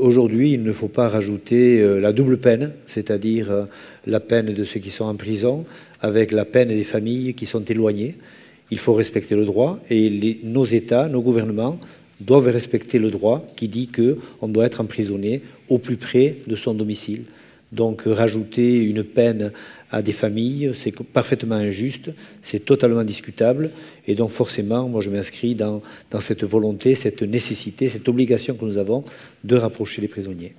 Aujourd'hui, il ne faut pas rajouter la double peine, c'est-à-dire la peine de ceux qui sont en prison avec la peine des familles qui sont éloignées. Il faut respecter le droit et nos États, nos gouvernements doivent respecter le droit qui dit qu'on doit être emprisonné au plus près de son domicile. Donc rajouter une peine à des familles, c'est parfaitement injuste, c'est totalement discutable. Et donc forcément, moi je m'inscris dans, dans cette volonté, cette nécessité, cette obligation que nous avons de rapprocher les prisonniers.